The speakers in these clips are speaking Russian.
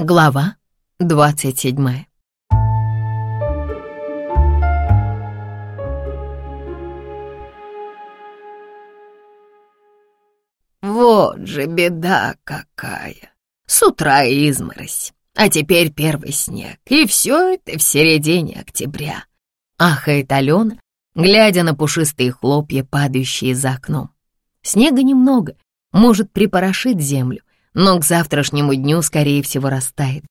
Глава двадцать седьмая. Вот же беда какая! С утра изморозь, а теперь первый снег, и все это в середине октября. Ахает Алена, глядя на пушистые хлопья, падающие за окном. Снега немного, может припорошить землю, но к завтрашнему дню, скорее всего, растает.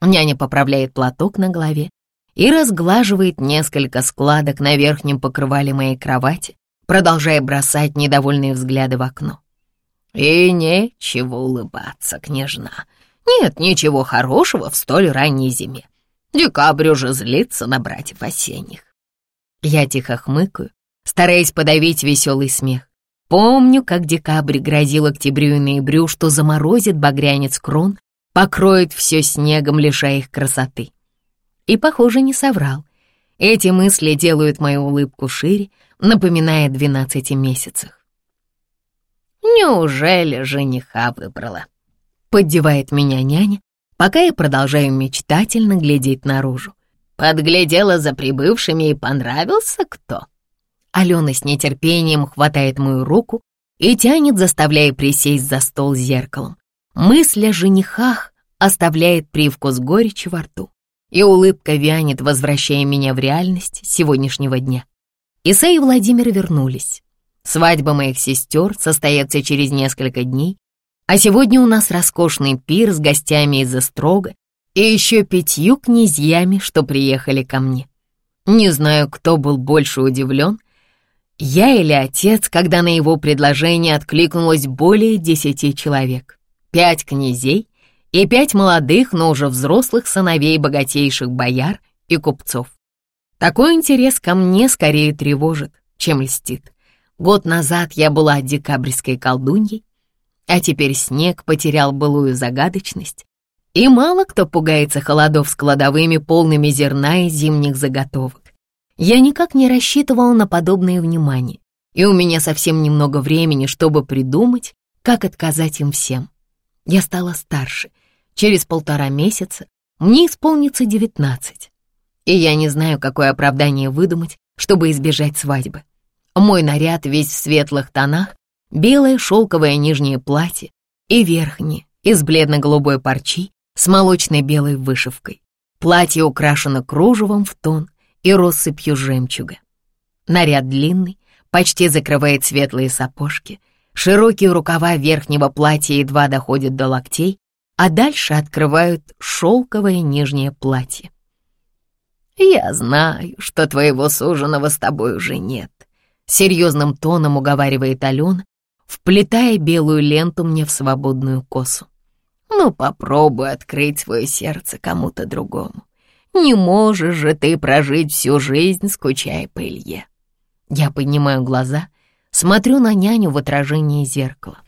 Няня поправляет платок на голове и разглаживает несколько складок на верхнем покрывале моей кровати, продолжая бросать недовольные взгляды в окно. «И нечего улыбаться, княжна. Нет ничего хорошего в столь ранней зиме. Декабрь уже злится на братьев осенних». Я тихо хмыкаю, стараясь подавить веселый смех. Помню, как декабрь грозил октябрю и ноябрю, что заморозит багрянец крон, покроет все снегом, лишая их красоты. И, похоже, не соврал. Эти мысли делают мою улыбку шире, напоминая о двенадцати месяцах. «Неужели жениха выбрала?» — поддевает меня няня, пока я продолжаю мечтательно глядеть наружу. «Подглядела за прибывшими и понравился кто?» Алена с нетерпением хватает мою руку и тянет, заставляя присесть за стол с зеркалом. Мысль о женихах оставляет привкус горечи во рту, и улыбка вянет, возвращая меня в реальность сегодняшнего дня. Иса и Владимир вернулись. Свадьба моих сестер состоится через несколько дней, а сегодня у нас роскошный пир с гостями из Строга и еще пятью князьями, что приехали ко мне. Не знаю, кто был больше удивлен — я или отец, когда на его предложение откликнулось более десяти человек. Пять князей и пять молодых, но уже взрослых сыновей богатейших бояр и купцов. Такой интерес ко мне скорее тревожит, чем льстит. Год назад я была декабрьской колдуньей, а теперь снег потерял былую загадочность, и мало кто пугается холодов с кладовыми, полными зерна и зимних заготовок. Я никак не рассчитывала на подобное внимание, и у меня совсем немного времени, чтобы придумать, как отказать им всем. Я стала старше. Через полтора месяца мне исполнится девятнадцать. И я не знаю, какое оправдание выдумать, чтобы избежать свадьбы. Мой наряд весь в светлых тонах, белое шелковое нижнее платье и верхнее из бледно-голубой парчи с молочной белой вышивкой. Платье украшено кружевом в тон — и россыпью жемчуга. Наряд длинный, почти закрывает светлые сапожки, широкие рукава верхнего платья едва доходят до локтей, а дальше открывают шелковое нижнее платье. «Я знаю, что твоего суженого с тобой уже нет», — серьезным тоном уговаривает Алена, вплетая белую ленту мне в свободную косу. «Ну, попробуй открыть свое сердце кому-то другому. Не можешь же ты прожить всю жизнь, скучая по Илье. Я поднимаю глаза, смотрю на няню в отражении зеркала.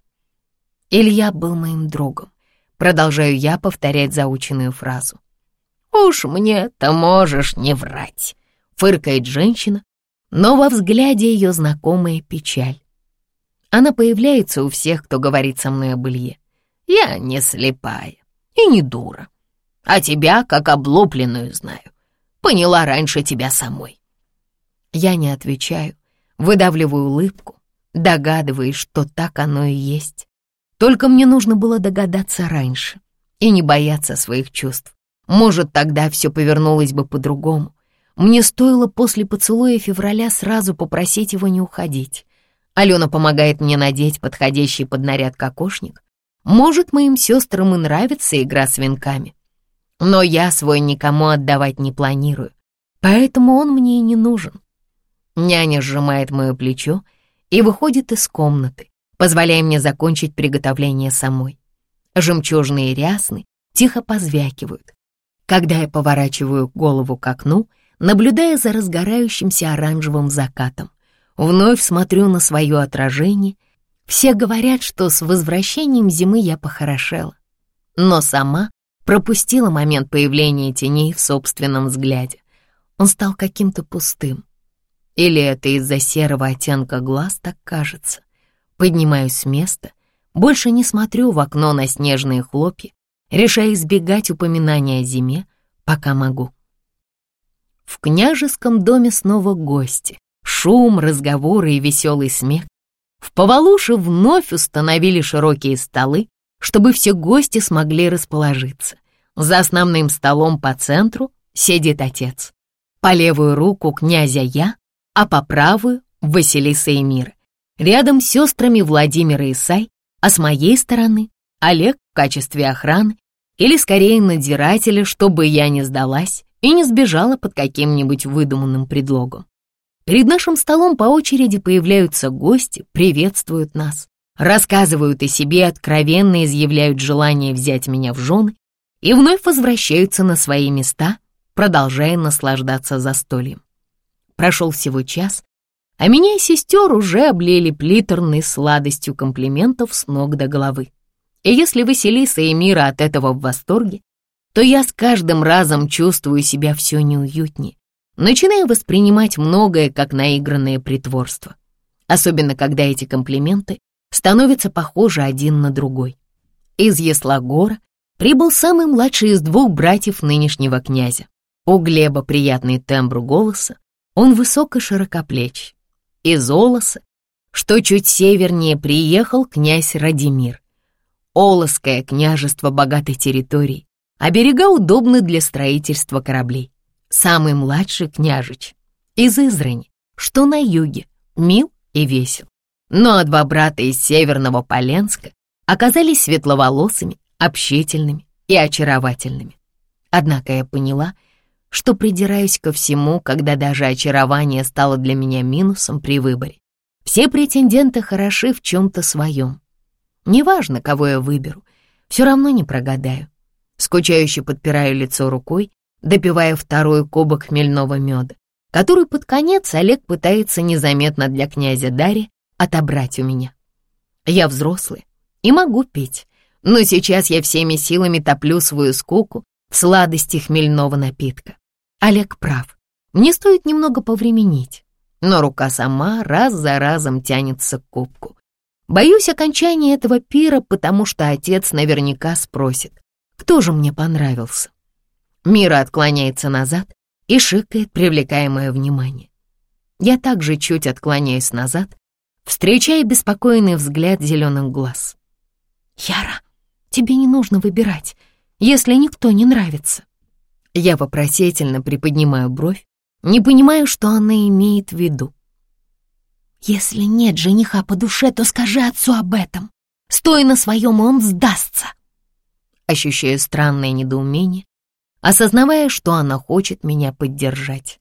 Илья был моим другом. Продолжаю я повторять заученную фразу. «Уж мне-то можешь не врать», — фыркает женщина, но во взгляде ее знакомая печаль. Она появляется у всех, кто говорит со мной об Илье. «Я не слепая и не дура а тебя как облупленную знаю. Поняла раньше тебя самой». Я не отвечаю, выдавливаю улыбку, догадываясь, что так оно и есть. Только мне нужно было догадаться раньше и не бояться своих чувств. Может, тогда все повернулось бы по-другому. Мне стоило после поцелуя февраля сразу попросить его не уходить. Алена помогает мне надеть подходящий под наряд кокошник. Может, моим сестрам и нравится игра с венками. Но я свой никому отдавать не планирую, поэтому он мне и не нужен. Няня сжимает мое плечо и выходит из комнаты, позволяя мне закончить приготовление самой. Жемчужные рясны тихо позвякивают. Когда я поворачиваю голову к окну, наблюдая за разгорающимся оранжевым закатом, вновь смотрю на свое отражение. Все говорят, что с возвращением зимы я похорошела. Но сама пропустила момент появления теней в собственном взгляде. Он стал каким-то пустым. Или это из-за серого оттенка глаз так кажется. Поднимаюсь с места, больше не смотрю в окно на снежные хлопья, решая избегать упоминания о зиме, пока могу. В княжеском доме снова гости. Шум, разговоры и веселый смех. В Повалуше вновь установили широкие столы, чтобы все гости смогли расположиться. За основным столом по центру сидит отец. По левую руку князя я, а по правую — Василиса и Мира. Рядом с сестрами Владимира и Сай, а с моей стороны — Олег в качестве охраны или скорее надзирателя, чтобы я не сдалась и не сбежала под каким-нибудь выдуманным предлогом. Перед нашим столом по очереди появляются гости, приветствуют нас, рассказывают о себе, откровенно изъявляют желание взять меня в жены и вновь возвращаются на свои места, продолжая наслаждаться застольем. Прошел всего час, а меня и сестер уже облили плитерной сладостью комплиментов с ног до головы. И если Василиса и Мира от этого в восторге, то я с каждым разом чувствую себя все неуютнее, начинаю воспринимать многое как наигранное притворство, особенно когда эти комплименты становятся похожи один на другой. Из Яслогора прибыл самый младший из двух братьев нынешнего князя. У Глеба приятный тембр голоса, он высок и широкоплеч. Из Олоса, что чуть севернее, приехал князь Радимир. Олоское княжество богатой территории, а берега удобны для строительства кораблей. Самый младший княжич из Израни, что на юге, мил и весел. Но а два брата из северного Поленска оказались светловолосыми, общительными и очаровательными. Однако я поняла, что придираюсь ко всему, когда даже очарование стало для меня минусом при выборе. Все претенденты хороши в чем-то своем. Неважно, кого я выберу, все равно не прогадаю. Скучающе подпираю лицо рукой, допивая второй кубок хмельного меда, который под конец Олег пытается незаметно для князя Дарья отобрать у меня. Я взрослый и могу пить, но сейчас я всеми силами топлю свою скуку в сладости хмельного напитка. Олег прав, мне стоит немного повременить, но рука сама раз за разом тянется к кубку. Боюсь окончания этого пира, потому что отец наверняка спросит, кто же мне понравился. Мира отклоняется назад и шикает, привлекая мое внимание. Я также чуть отклоняюсь назад, встречая беспокойный взгляд зеленых глаз. «Яра, тебе не нужно выбирать, если никто не нравится». Я вопросительно приподнимаю бровь, не понимаю, что она имеет в виду. «Если нет жениха по душе, то скажи отцу об этом. Стой на своем, он сдастся». Ощущаю странное недоумение, осознавая, что она хочет меня поддержать.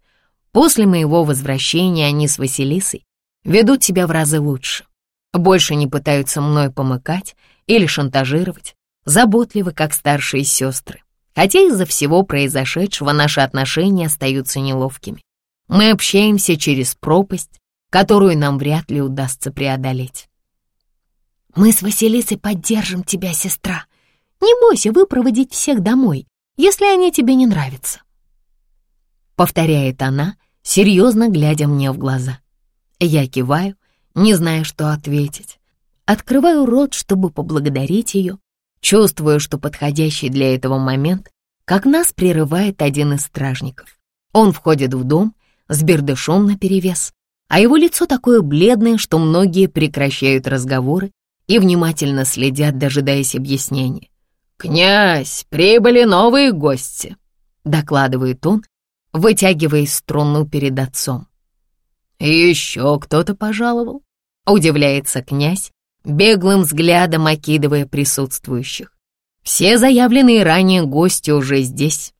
После моего возвращения они с Василисой ведут себя в разы лучше. Больше не пытаются мной помыкать или шантажировать, заботливы, как старшие сестры. Хотя из-за всего произошедшего наши отношения остаются неловкими. Мы общаемся через пропасть, которую нам вряд ли удастся преодолеть. «Мы с Василисой поддержим тебя, сестра. Не бойся выпроводить всех домой, если они тебе не нравятся», — повторяет она, серьезно глядя мне в глаза. Я киваю, не зная, что ответить. Открываю рот, чтобы поблагодарить ее, чувствую, что подходящий для этого момент, как нас прерывает один из стражников. Он входит в дом с бердышом наперевес, а его лицо такое бледное, что многие прекращают разговоры и внимательно следят, дожидаясь объяснения. «Князь, прибыли новые гости», — докладывает он, вытягивая струну перед отцом. «Еще кто-то пожаловал?» — удивляется князь, беглым взглядом окидывая присутствующих. «Все заявленные ранее гости уже здесь.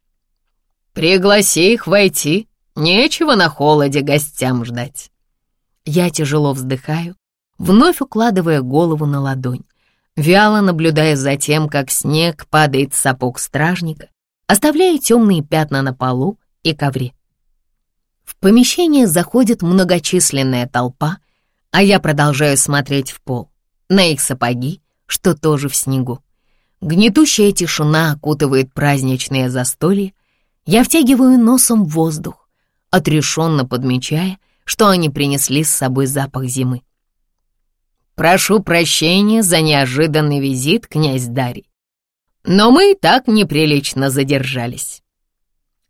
Пригласи их войти, нечего на холоде гостям ждать». Я тяжело вздыхаю, вновь укладывая голову на ладонь, вяло наблюдая за тем, как снег падает с сапог стражника, оставляя темные пятна на полу и ковре. В помещение заходит многочисленная толпа, а я продолжаю смотреть в пол, на их сапоги, что тоже в снегу. Гнетущая тишина окутывает праздничное застолье, я втягиваю носом воздух, отрешенно подмечая, что они принесли с собой запах зимы. «Прошу прощения за неожиданный визит, князь Дарий. Но мы так неприлично задержались.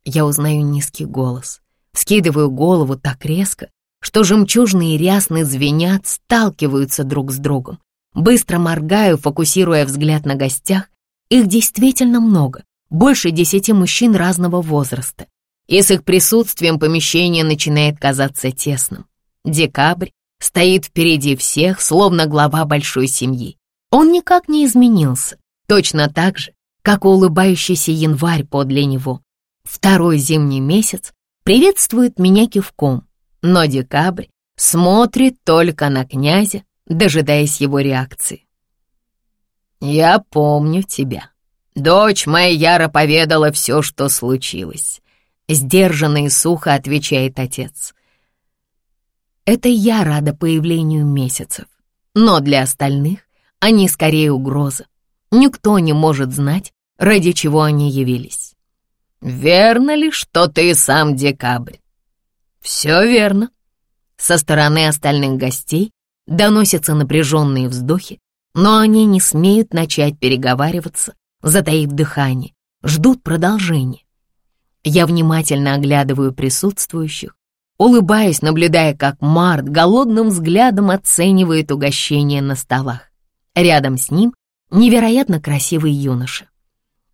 Я узнаю низкий голос, скидываю голову так резко, что жемчужные рясны звенят, сталкиваются друг с другом. Быстро моргаю, фокусируя взгляд на гостях. Их действительно много, больше десяти мужчин разного возраста. И с их присутствием помещение начинает казаться тесным. Декабрь стоит впереди всех, словно глава большой семьи. Он никак не изменился, точно так же, как улыбающийся январь подле него. Второй зимний месяц приветствует меня кивком, но декабрь смотрит только на князя, дожидаясь его реакции. «Я помню тебя. Дочь моя Яра поведала все, что случилось», — сдержанно и сухо отвечает отец. Это я рада появлению месяцев, но для остальных они скорее угроза. Никто не может знать, ради чего они явились. «Верно ли, что ты сам декабрь?» «Все верно». Со стороны остальных гостей доносятся напряженные вздохи, но они не смеют начать переговариваться, затаив дыхание, ждут продолжения. Я внимательно оглядываю присутствующих, улыбаясь, наблюдая, как Март голодным взглядом оценивает угощение на столах. Рядом с ним невероятно красивый юноша.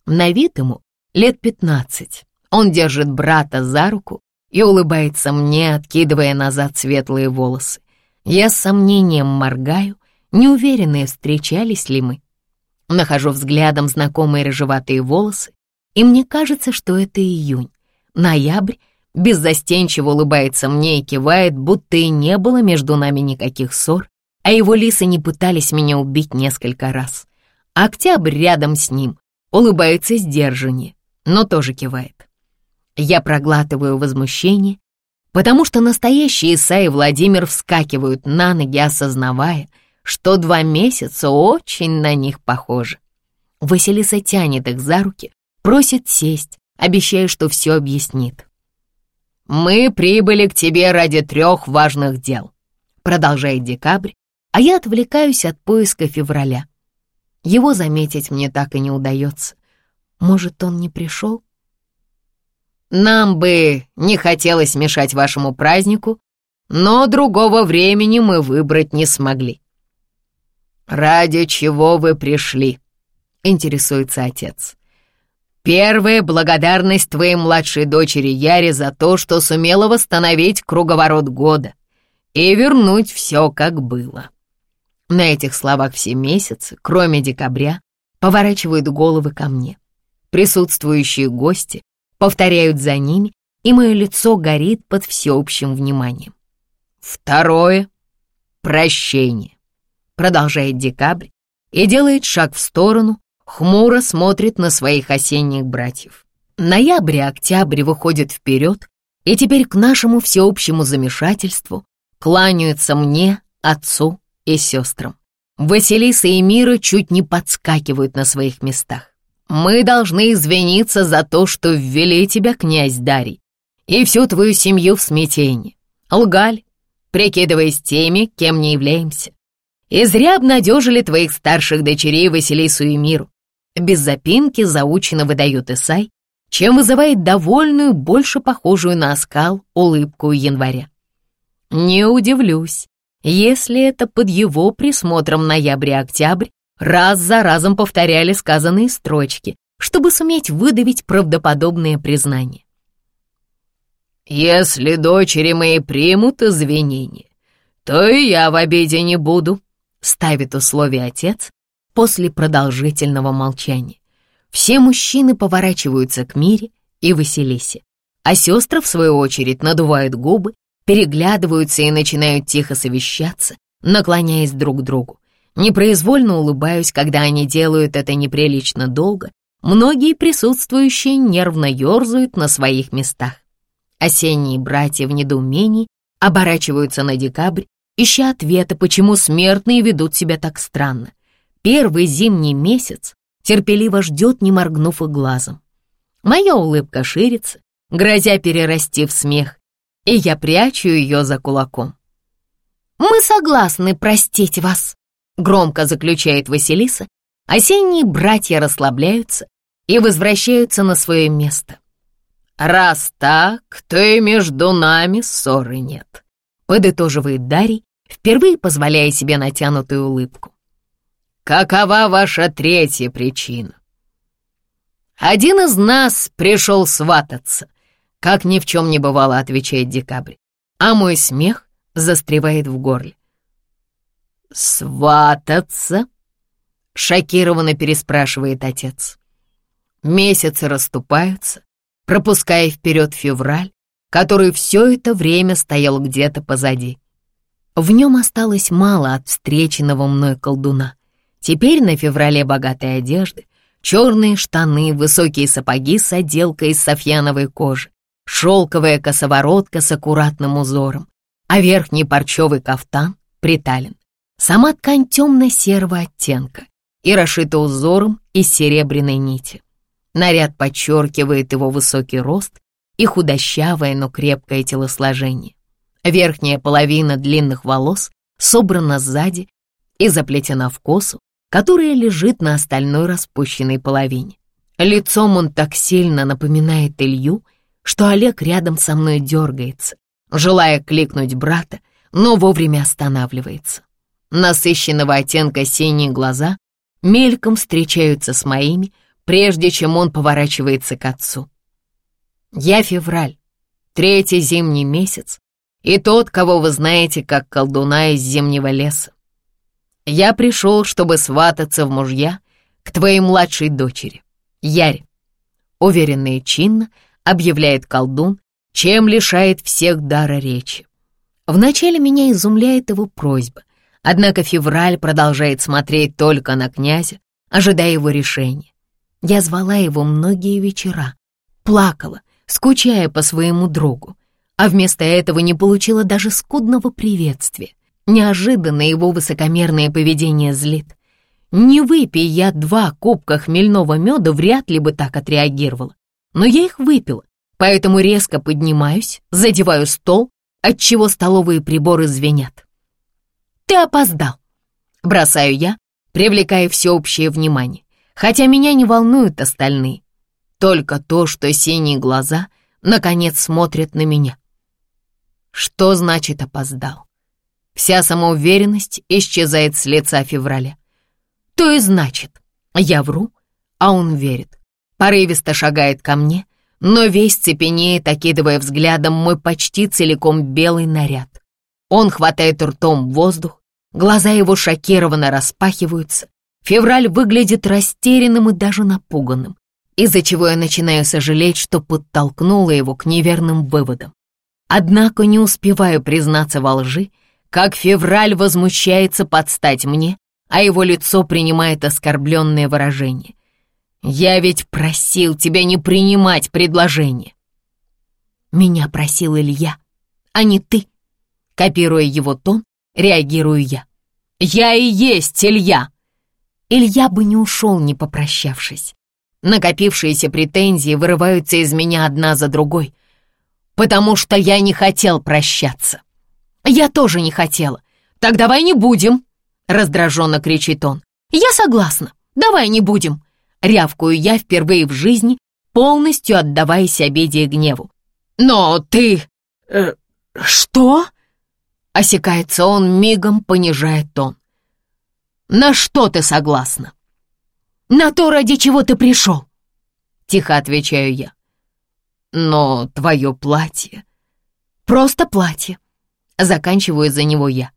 На вид ему лет пятнадцать. Он держит брата за руку и улыбается мне, откидывая назад светлые волосы. Я с сомнением моргаю, неуверенные, встречались ли мы. Нахожу взглядом знакомые рыжеватые волосы, и мне кажется, что это июнь. Ноябрь беззастенчиво улыбается мне и кивает, будто и не было между нами никаких ссор, а его лисы не пытались меня убить несколько раз. Октябрь рядом с ним улыбается сдержаннее, но тоже кивает. Я проглатываю возмущение, потому что настоящие Иса и Владимир вскакивают на ноги, осознавая, что два месяца очень на них похожи. Василиса тянет их за руки, просит сесть, обещая, что все объяснит. «Мы прибыли к тебе ради трех важных дел», — продолжает Декабрь, а я отвлекаюсь от поиска февраля. Его заметить мне так и не удается. Может, он не пришел? Нам бы не хотелось мешать вашему празднику, но другого времени мы выбрать не смогли. «Ради чего вы пришли?» — интересуется отец. «Первая благодарность твоей младшей дочери Яре за то, что сумела восстановить круговорот года и вернуть все, как было». На этих словах все месяцы, кроме декабря, поворачивают головы ко мне. Присутствующие гости повторяют за ними, и мое лицо горит под всеобщим вниманием. Второе — прощение. Продолжает декабрь и делает шаг в сторону, хмуро смотрит на своих осенних братьев. Ноябрь и октябрь выходят вперед, и теперь к нашему всеобщему замешательству кланяются мне, отцу и сестрам. Василиса и Мира чуть не подскакивают на своих местах. Мы должны извиниться за то, что ввели тебя, князь Дарий, и всю твою семью в смятение. Лгали, прикидываясь теми, кем не являемся. И зря обнадежили твоих старших дочерей Василису и Миру. Без запинки заучено выдают Исай, чем вызывает довольную, больше похожую на оскал улыбку января. Не удивлюсь, если это под его присмотром ноябрь и октябрь раз за разом повторяли сказанные строчки, чтобы суметь выдавить правдоподобное признание. «Если дочери мои примут извинения, то и я в обиде не буду», — ставит условие отец после продолжительного молчания. Все мужчины поворачиваются к Мире и Василисе, а сестры, в свою очередь, надувают губы переглядываются и начинают тихо совещаться, наклоняясь друг к другу. Непроизвольно улыбаюсь, когда они делают это неприлично долго. Многие присутствующие нервно ерзают на своих местах. Осенние братья в недоумении оборачиваются на декабрь, ища ответа, почему смертные ведут себя так странно. Первый зимний месяц терпеливо ждет, не моргнув и глазом. Моя улыбка ширится, грозя перерасти в смех, и я прячу ее за кулаком. «Мы согласны простить вас», — громко заключает Василиса, Осенние братья расслабляются и возвращаются на свое место. «Раз так, то и между нами ссоры нет», — подытоживает Дарий, впервые позволяя себе натянутую улыбку. «Какова ваша третья причина?» «Один из нас пришел свататься», — как ни в чем не бывало, отвечает Декабрь, а мой смех застревает в горле. «Свататься?» — шокированно переспрашивает отец. Месяцы расступаются, пропуская вперед февраль, который все это время стоял где-то позади. В нем осталось мало от встреченного мной колдуна. Теперь на феврале богатые одежды, черные штаны, высокие сапоги с отделкой из софьяновой кожи, шелковая косоворотка с аккуратным узором, а верхний парчевый кафтан притален. Сама ткань темно-серого оттенка и расшита узором из серебряной нити. Наряд подчеркивает его высокий рост и худощавое, но крепкое телосложение. Верхняя половина длинных волос собрана сзади и заплетена в косу, которая лежит на остальной распущенной половине. Лицом он так сильно напоминает Илью, что Олег рядом со мной дергается, желая кликнуть брата, но вовремя останавливается. Насыщенного оттенка синие глаза мельком встречаются с моими, прежде чем он поворачивается к отцу. Я февраль, третий зимний месяц, и тот, кого вы знаете как колдуна из зимнего леса. Я пришел, чтобы свататься в мужья к твоей младшей дочери, Яре. Уверенно и чинно объявляет колдун, чем лишает всех дара речи. Вначале меня изумляет его просьба, однако Февраль продолжает смотреть только на князя, ожидая его решения. Я звала его многие вечера, плакала, скучая по своему другу, а вместо этого не получила даже скудного приветствия. Неожиданно его высокомерное поведение злит. Не выпей я два кубка хмельного меда, вряд ли бы так отреагировала. Но я их выпила, поэтому резко поднимаюсь, задеваю стол, отчего столовые приборы звенят. «Ты опоздал!» Бросаю я, привлекая всеобщее внимание хотя меня не волнуют остальные. Только то, что синие глаза наконец смотрят на меня. Что значит опоздал? Вся самоуверенность исчезает с лица февраля. То и значит, я вру, а он верит. Порывисто шагает ко мне, но весь цепенеет, окидывая взглядом мой почти целиком белый наряд. Он хватает ртом воздух, глаза его шокированно распахиваются, Февраль выглядит растерянным и даже напуганным, из-за чего я начинаю сожалеть, что подтолкнула его к неверным выводам. Однако не успеваю признаться во лжи, как Февраль возмущается подстать мне, а его лицо принимает оскорбленное выражение. «Я ведь просил тебя не принимать предложение». «Меня просил Илья, а не ты». Копируя его тон, реагирую я. «Я и есть Илья!» Илья бы не ушел, не попрощавшись. Накопившиеся претензии вырываются из меня одна за другой, потому что я не хотел прощаться. Я тоже не хотела. Так давай не будем, раздраженно кричит он. Я согласна, давай не будем. Рявкую я впервые в жизни, полностью отдаваясь обиде и гневу. Но ты... Э, что? Осекается он, мигом понижая тон. На что ты согласна? На то, ради чего ты пришел. Тихо отвечаю я. Но твое платье... Просто платье. Заканчиваю за него я.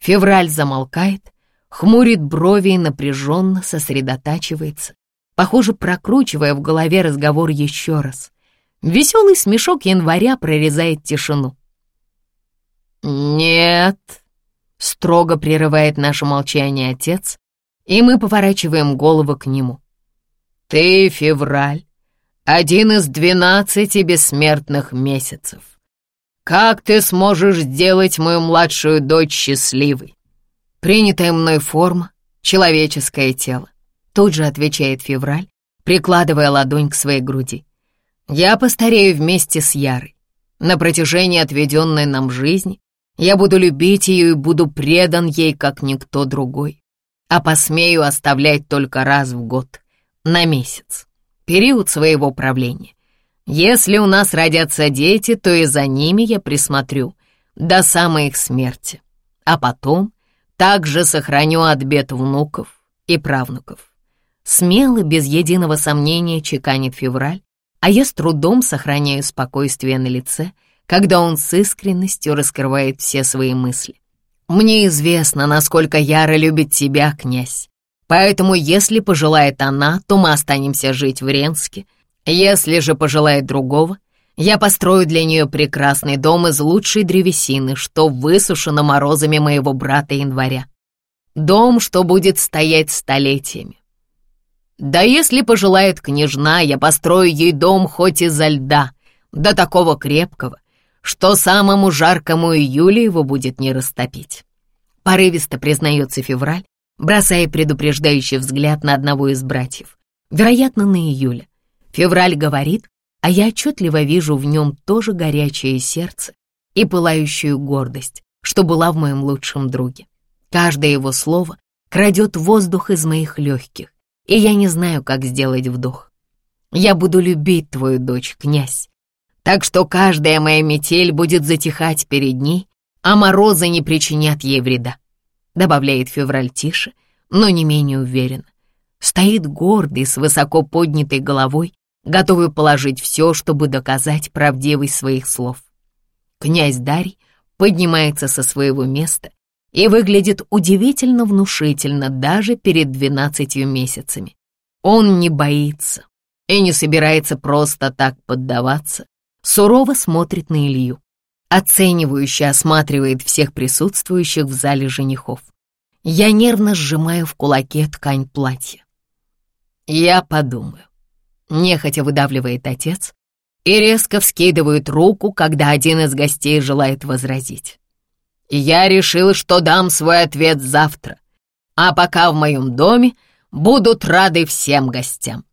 Февраль замолкает, хмурит брови и напряженно сосредотачивается, похоже, прокручивая в голове разговор еще раз. Веселый смешок января прорезает тишину. «Нет», Строго прерывает наше молчание отец, и мы поворачиваем голову к нему. «Ты, февраль, один из двенадцати бессмертных месяцев. Как ты сможешь сделать мою младшую дочь счастливой?» Принятая мной форма — человеческое тело. Тут же отвечает февраль, прикладывая ладонь к своей груди. «Я постарею вместе с Ярой. На протяжении отведенной нам жизни я буду любить ее и буду предан ей, как никто другой. а посмею оставлять только раз в год, на месяц, период своего правления. Если у нас родятся дети, то и за ними я присмотрю до самой их смерти, а потом также сохраню от бед внуков и правнуков. Смело, без единого сомнения, чеканит февраль, а я с трудом сохраняю спокойствие на лице, когда он с искренностью раскрывает все свои мысли. «Мне известно, насколько Яра любит тебя, князь, поэтому если пожелает она, то мы останемся жить в Ренске, если же пожелает другого, я построю для нее прекрасный дом из лучшей древесины, что высушено морозами моего брата января. Дом, что будет стоять столетиями. Да если пожелает княжна, я построю ей дом хоть изо льда, до такого крепкого, что самому жаркому июлю его будет не растопить. Порывисто признается февраль, бросая предупреждающий взгляд на одного из братьев, вероятно, на июля. Февраль говорит, а я отчетливо вижу в нем тоже горячее сердце и пылающую гордость, что была в моем лучшем друге. Каждое его слово крадет воздух из моих легких, и я не знаю, как сделать вдох. Я буду любить твою дочь, князь, так что каждая моя метель будет затихать перед ней, а морозы не причинят ей вреда», — добавляет февраль тише, но не менее уверенно. Стоит гордый, с высоко поднятой головой, готовый положить все, чтобы доказать правдивость своих слов. Князь Дарий поднимается со своего места и выглядит удивительно внушительно даже перед двенадцатью месяцами. Он не боится и не собирается просто так поддаваться, сурово смотрит на Илью, оценивающе осматривает всех присутствующих в зале женихов. Я нервно сжимаю в кулаке ткань платья. Я подумаю нехотя выдавливает отец и резко вскидывает руку, когда один из гостей желает возразить. Я решил, что дам свой ответ завтра, а пока в моем доме будут рады всем гостям.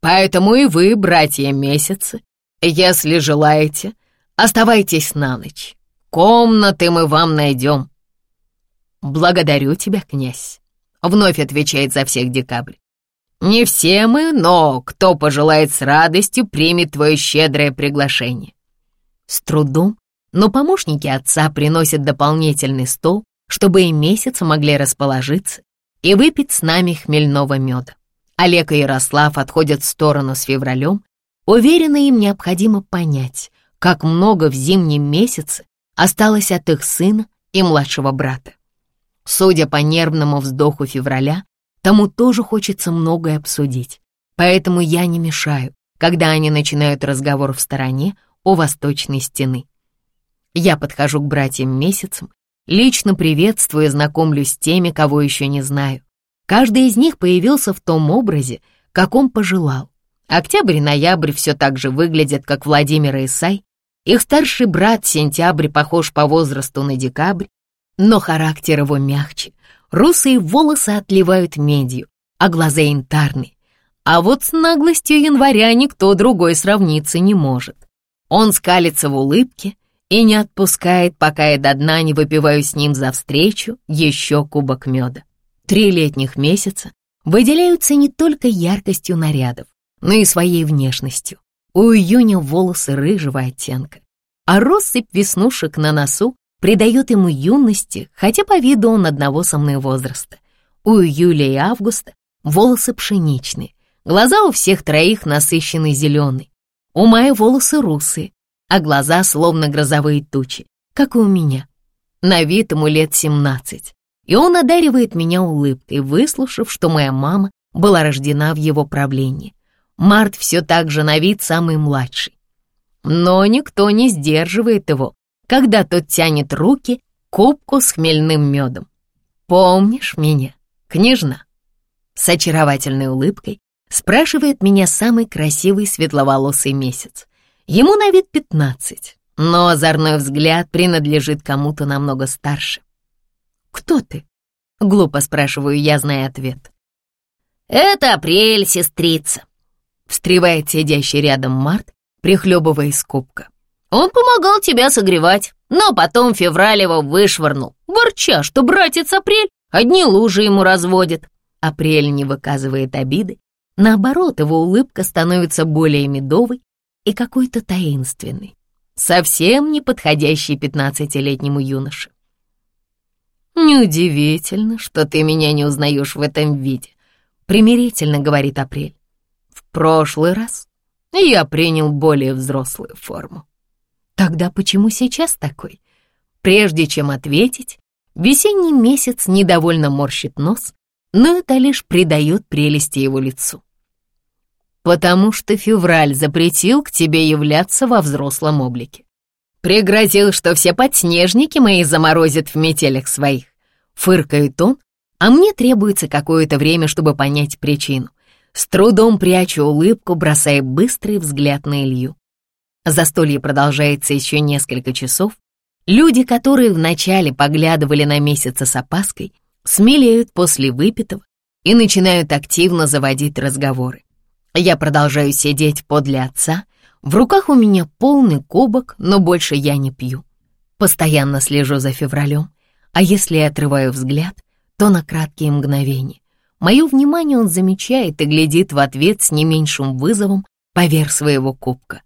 Поэтому и вы, братья месяцы, если желаете, оставайтесь на ночь. Комнаты мы вам найдем. Благодарю тебя, князь, вновь отвечает за всех декабрь. Не все мы, но кто пожелает с радостью, примет твое щедрое приглашение. С трудом, но помощники отца приносят дополнительный стол, чтобы и месяцы могли расположиться и выпить с нами хмельного меда. Олег и Ярослав отходят в сторону с февралем, уверены им необходимо понять, как много в зимнем месяце осталось от их сына и младшего брата. Судя по нервному вздоху февраля, Тому тоже хочется многое обсудить, поэтому я не мешаю, когда они начинают разговор в стороне у восточной стены. Я подхожу к братьям месяцам, лично приветствую и знакомлюсь с теми, кого еще не знаю. Каждый из них появился в том образе, как он пожелал. Октябрь и ноябрь все так же выглядят, как Владимир и Исай. Их старший брат Сентябрь похож по возрасту на декабрь, но характер его мягче, Русые волосы отливают медью, а глаза янтарные. А вот с наглостью января никто другой сравниться не может. Он скалится в улыбке и не отпускает, пока я до дна не выпиваю с ним за встречу еще кубок меда. Три летних месяца выделяются не только яркостью нарядов, но и своей внешностью. У июня волосы рыжего оттенка, а россыпь веснушек на носу придает ему юности, хотя по виду он одного со мной возраста. У Юлия и Августа волосы пшеничные, глаза у всех троих насыщенные зеленые. У Майи волосы русые, а глаза словно грозовые тучи, как и у меня. На вид ему лет семнадцать, и он одаривает меня улыбкой, выслушав, что моя мама была рождена в его правлении. Март все так же на вид самый младший. Но никто не сдерживает его, когда тот тянет руки кубку с хмельным медом. «Помнишь меня, княжна?» С очаровательной улыбкой спрашивает меня самый красивый светловолосый месяц. Ему на вид пятнадцать, но озорной взгляд принадлежит кому-то намного старше. «Кто ты?» — глупо спрашиваю я, зная ответ. «Это апрель, сестрица», — встревает сидящий рядом Март, прихлебывая из кубка. Он помогал тебя согревать, но потом Февраль его вышвырнул, ворча, что братец Апрель Одни лужи ему разводят. Апрель не выказывает обиды. Наоборот, его улыбка становится более медовой и какой-то таинственной, совсем не подходящей пятнадцатилетнему юноше. «Неудивительно, что ты меня не узнаешь в этом виде», — примирительно говорит Апрель. «В прошлый раз я принял более взрослую форму». «Тогда почему сейчас такой?» Прежде чем ответить, весенний месяц недовольно морщит нос, но это лишь придает прелести его лицу. «Потому что февраль запретил к тебе являться во взрослом облике. Пригрозил, что все подснежники мои заморозят в метелях своих. Фыркает он, а мне требуется какое-то время, чтобы понять причину. С трудом прячу улыбку, бросая быстрый взгляд на Илью. Застолье продолжается еще несколько часов. Люди, которые вначале поглядывали на месяца с опаской, смелеют после выпитого и начинают активно заводить разговоры. Я продолжаю сидеть подле отца, в руках у меня полный кубок, но больше я не пью. Постоянно слежу за февралем, а если я отрываю взгляд, то на краткие мгновения. Мое внимание он замечает и глядит в ответ с не меньшим вызовом поверх своего кубка.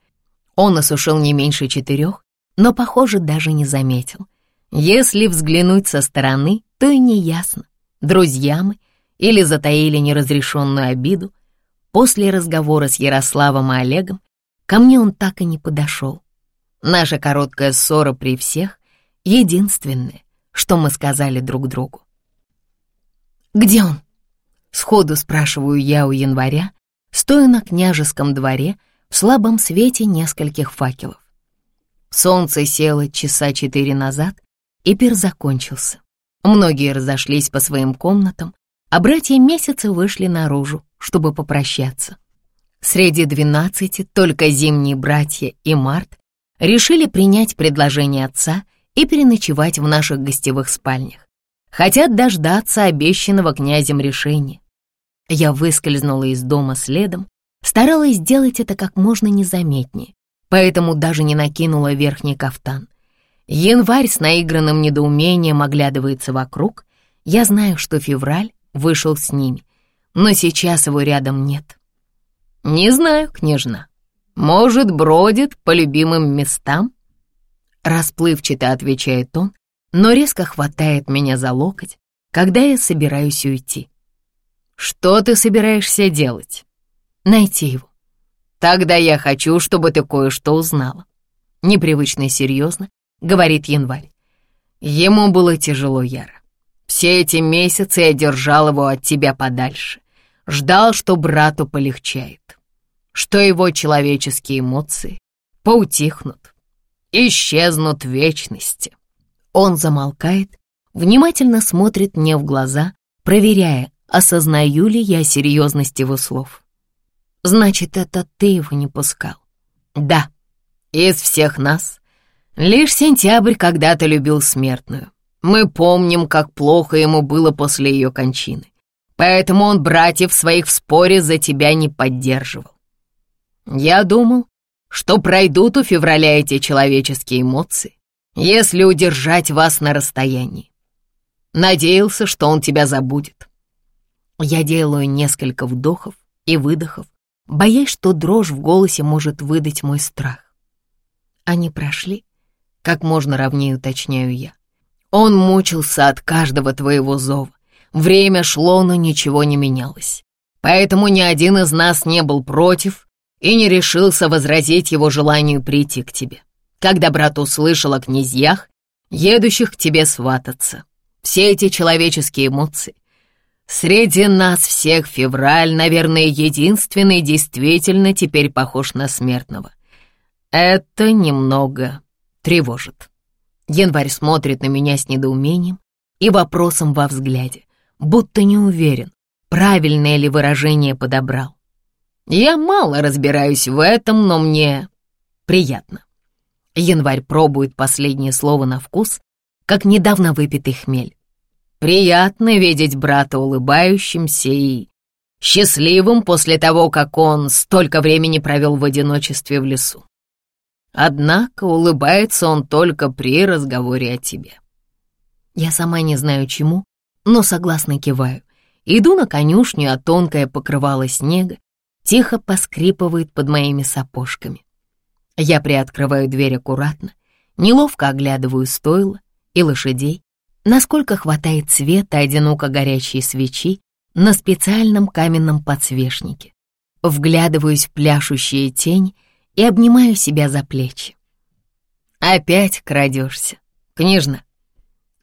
Он осушил не меньше четырех, но, похоже, даже не заметил. Если взглянуть со стороны, то и не ясно, друзья мы или затаили неразрешенную обиду. После разговора с Ярославом и Олегом ко мне он так и не подошел. Наша короткая ссора при всех — единственная, что мы сказали друг другу. «Где он?» — сходу спрашиваю я у января, стоя на княжеском дворе в слабом свете нескольких факелов. Солнце село часа четыре назад, и пир закончился. Многие разошлись по своим комнатам, а братья месяца вышли наружу, чтобы попрощаться. Среди двенадцати только зимние братья и Март решили принять предложение отца и переночевать в наших гостевых спальнях. Хотят дождаться обещанного князем решения. Я выскользнула из дома следом, старалась сделать это как можно незаметнее, поэтому даже не накинула верхний кафтан. Январь с наигранным недоумением оглядывается вокруг. Я знаю, что февраль вышел с ними, но сейчас его рядом нет. Не знаю, княжна. Может, бродит по любимым местам? Расплывчато отвечает он, но резко хватает меня за локоть, когда я собираюсь уйти. Что ты собираешься делать? Найти его. Тогда я хочу, чтобы ты кое-что узнала. Непривычно серьезно, говорит Январь. Ему было тяжело, Яра. Все эти месяцы я держал его от тебя подальше. Ждал, что брату полегчает. Что его человеческие эмоции поутихнут исчезнут в вечности. Он замолкает, внимательно смотрит мне в глаза, проверяя, осознаю ли я серьезность его слов. Значит, это ты его не пускал? Да, из всех нас. Лишь сентябрь когда-то любил смертную. Мы помним, как плохо ему было после ее кончины. Поэтому он братьев своих в споре за тебя не поддерживал. Я думал, что пройдут у февраля эти человеческие эмоции, если удержать вас на расстоянии. Надеялся, что он тебя забудет. Я делаю несколько вдохов и выдохов, боясь, что дрожь в голосе может выдать мой страх. Они прошли, как можно ровнее уточняю я. Он мучился от каждого твоего зова. Время шло, но ничего не менялось. Поэтому ни один из нас не был против, и не решился возразить его желанию прийти к тебе. Когда брат услышал о князьях, едущих к тебе свататься, все эти человеческие эмоции, Среди нас всех февраль, наверное, единственный действительно теперь похож на смертного. Это немного тревожит. Январь смотрит на меня с недоумением и вопросом во взгляде, будто не уверен, правильное ли выражение подобрал. Я мало разбираюсь в этом, но мне приятно. Январь пробует последнее слово на вкус, как недавно выпитый хмель. Приятно видеть брата улыбающимся и счастливым после того, как он столько времени провел в одиночестве в лесу. Однако улыбается он только при разговоре о тебе. Я сама не знаю чему, но согласно киваю. Иду на конюшню, а тонкое покрывало снега тихо поскрипывает под моими сапожками. Я приоткрываю дверь аккуратно, неловко оглядываю стойло и лошадей, насколько хватает света одиноко горящей свечи на специальном каменном подсвечнике. Вглядываюсь в пляшущие тень и обнимаю себя за плечи. «Опять крадешься, княжна?»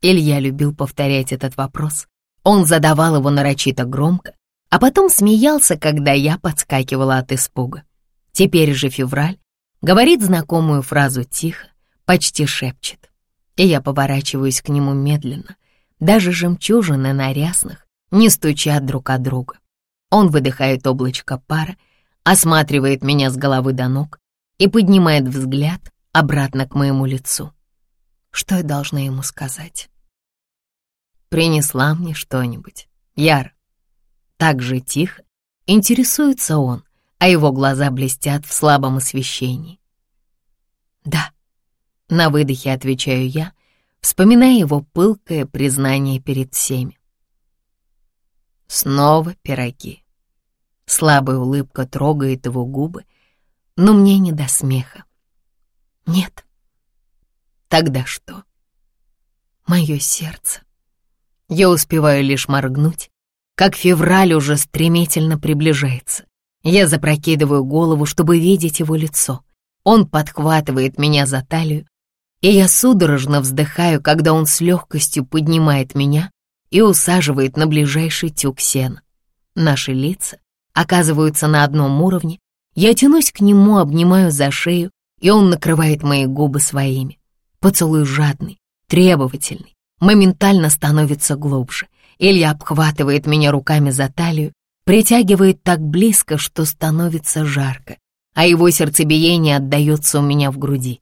Илья любил повторять этот вопрос. Он задавал его нарочито громко, а потом смеялся, когда я подскакивала от испуга. Теперь же февраль говорит знакомую фразу тихо, почти шепчет. И я поворачиваюсь к нему медленно. Даже жемчужины на ряснах не стучат друг от друга. Он выдыхает облачко пара, осматривает меня с головы до ног и поднимает взгляд обратно к моему лицу. Что я должна ему сказать? Принесла мне что-нибудь. Яр. Так же тихо интересуется он, а его глаза блестят в слабом освещении. Да, на выдохе отвечаю я, вспоминая его пылкое признание перед всеми. Снова пироги. Слабая улыбка трогает его губы, но мне не до смеха. Нет. Тогда что? Мое сердце. Я успеваю лишь моргнуть, как февраль уже стремительно приближается. Я запрокидываю голову, чтобы видеть его лицо. Он подхватывает меня за талию, и я судорожно вздыхаю, когда он с легкостью поднимает меня и усаживает на ближайший тюк сена. Наши лица оказываются на одном уровне, я тянусь к нему, обнимаю за шею, и он накрывает мои губы своими. Поцелуй жадный, требовательный, моментально становится глубже. Илья обхватывает меня руками за талию, притягивает так близко, что становится жарко, а его сердцебиение отдается у меня в груди.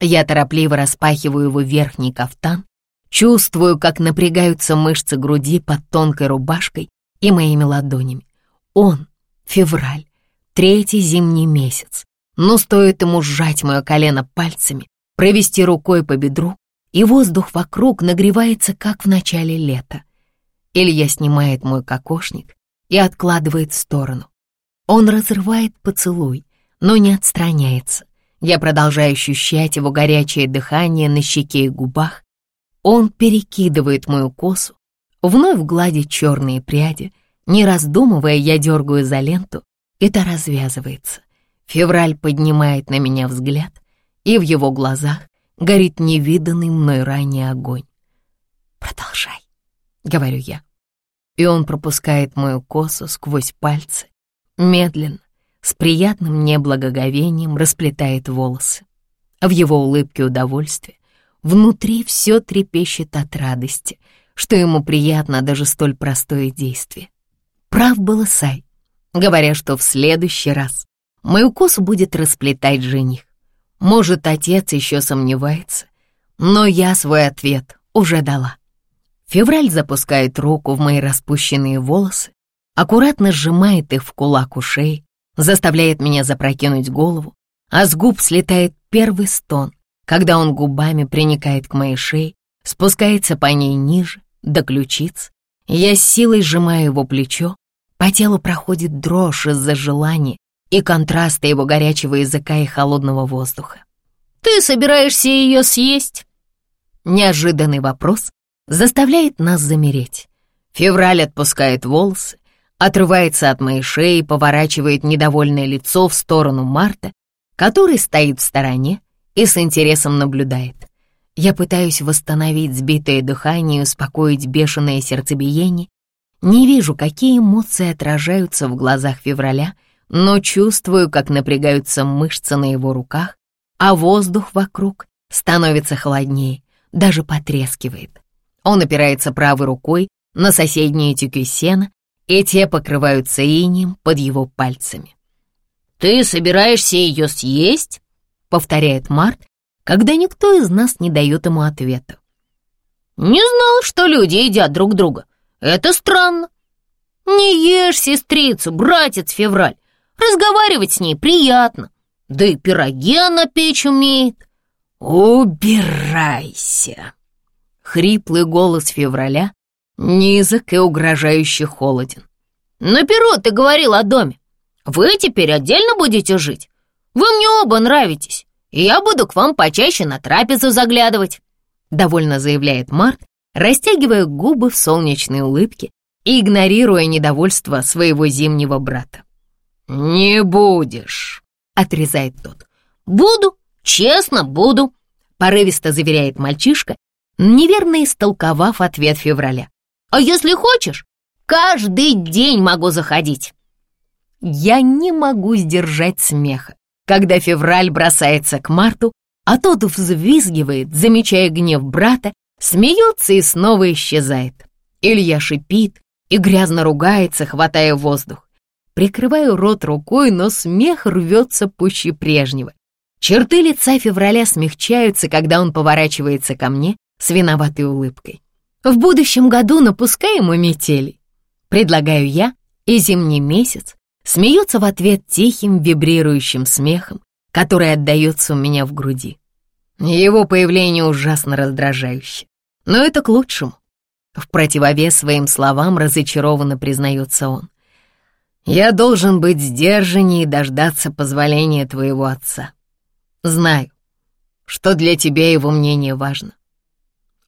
Я торопливо распахиваю его верхний кафтан, чувствую, как напрягаются мышцы груди под тонкой рубашкой и моими ладонями. Он — февраль, третий зимний месяц, но стоит ему сжать мое колено пальцами, провести рукой по бедру, и воздух вокруг нагревается, как в начале лета. Илья снимает мой кокошник и откладывает в сторону. Он разрывает поцелуй, но не отстраняется. Я продолжаю ощущать его горячее дыхание на щеке и губах. Он перекидывает мою косу, вновь гладит черные пряди. Не раздумывая, я дергаю за ленту, та развязывается. Февраль поднимает на меня взгляд, и в его глазах горит невиданный мной ранее огонь. «Продолжай», — говорю я. И он пропускает мою косу сквозь пальцы, медленно, с приятным неблагоговением расплетает волосы. В его улыбке удовольствие, внутри все трепещет от радости, что ему приятно даже столь простое действие. Прав был Исай, говоря, что в следующий раз мою косу будет расплетать жених. Может, отец еще сомневается, но я свой ответ уже дала. Февраль запускает руку в мои распущенные волосы, аккуратно сжимает их в кулак у шеи, заставляет меня запрокинуть голову, а с губ слетает первый стон, когда он губами приникает к моей шее, спускается по ней ниже, до ключиц. Я с силой сжимаю его плечо, по телу проходит дрожь из-за желания и контраста его горячего языка и холодного воздуха. «Ты собираешься ее съесть?» Неожиданный вопрос заставляет нас замереть. Февраль отпускает волосы, отрывается от моей шеи поворачивает недовольное лицо в сторону Марта, который стоит в стороне и с интересом наблюдает. Я пытаюсь восстановить сбитое дыхание и успокоить бешеное сердцебиение. Не вижу, какие эмоции отражаются в глазах февраля, но чувствую, как напрягаются мышцы на его руках, а воздух вокруг становится холоднее, даже потрескивает. Он опирается правой рукой на соседние тюки сена, и те покрываются инием под его пальцами. «Ты собираешься ее съесть?» — повторяет Март, когда никто из нас не дает ему ответа. «Не знал, что люди едят друг друга. Это странно. Не ешь сестрицу, братец Февраль. Разговаривать с ней приятно. Да и пироги она печь умеет. Убирайся!» Хриплый голос февраля низок и угрожающе холоден. «На перо ты говорил о доме. Вы теперь отдельно будете жить? Вы мне оба нравитесь, и я буду к вам почаще на трапезу заглядывать», довольно заявляет Март, растягивая губы в солнечной улыбке и игнорируя недовольство своего зимнего брата. «Не будешь», — отрезает тот. «Буду, честно буду», — порывисто заверяет мальчишка, неверно истолковав ответ февраля. «А если хочешь, каждый день могу заходить». Я не могу сдержать смеха, когда февраль бросается к Марту, а тот взвизгивает, замечая гнев брата, смеется и снова исчезает. Илья шипит и грязно ругается, хватая воздух. Прикрываю рот рукой, но смех рвется пуще прежнего. Черты лица февраля смягчаются, когда он поворачивается ко мне с виноватой улыбкой. В будущем году напускаем у метели. Предлагаю я, и зимний месяц смеется в ответ тихим вибрирующим смехом, который отдается у меня в груди. Его появление ужасно раздражающе, но это к лучшему. В противовес своим словам разочарованно признается он. «Я должен быть сдержаннее и дождаться позволения твоего отца. Знаю, что для тебя его мнение важно.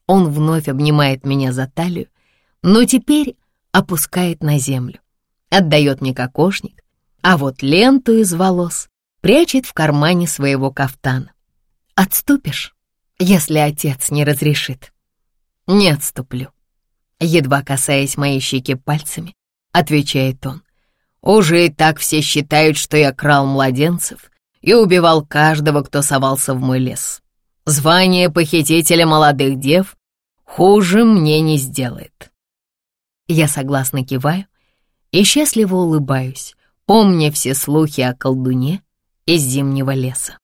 Он вновь обнимает меня за талию, но теперь опускает на землю, отдает мне кокошник, а вот ленту из волос прячет в кармане своего кафтана. Отступишь, если отец не разрешит? Не отступлю. Едва касаясь моей щеки пальцами, отвечает он. Уже и так все считают, что я крал младенцев и убивал каждого, кто совался в мой лес. Звание похитителя молодых дев хуже мне не сделает. Я согласно киваю и счастливо улыбаюсь, помня все слухи о колдуне из зимнего леса.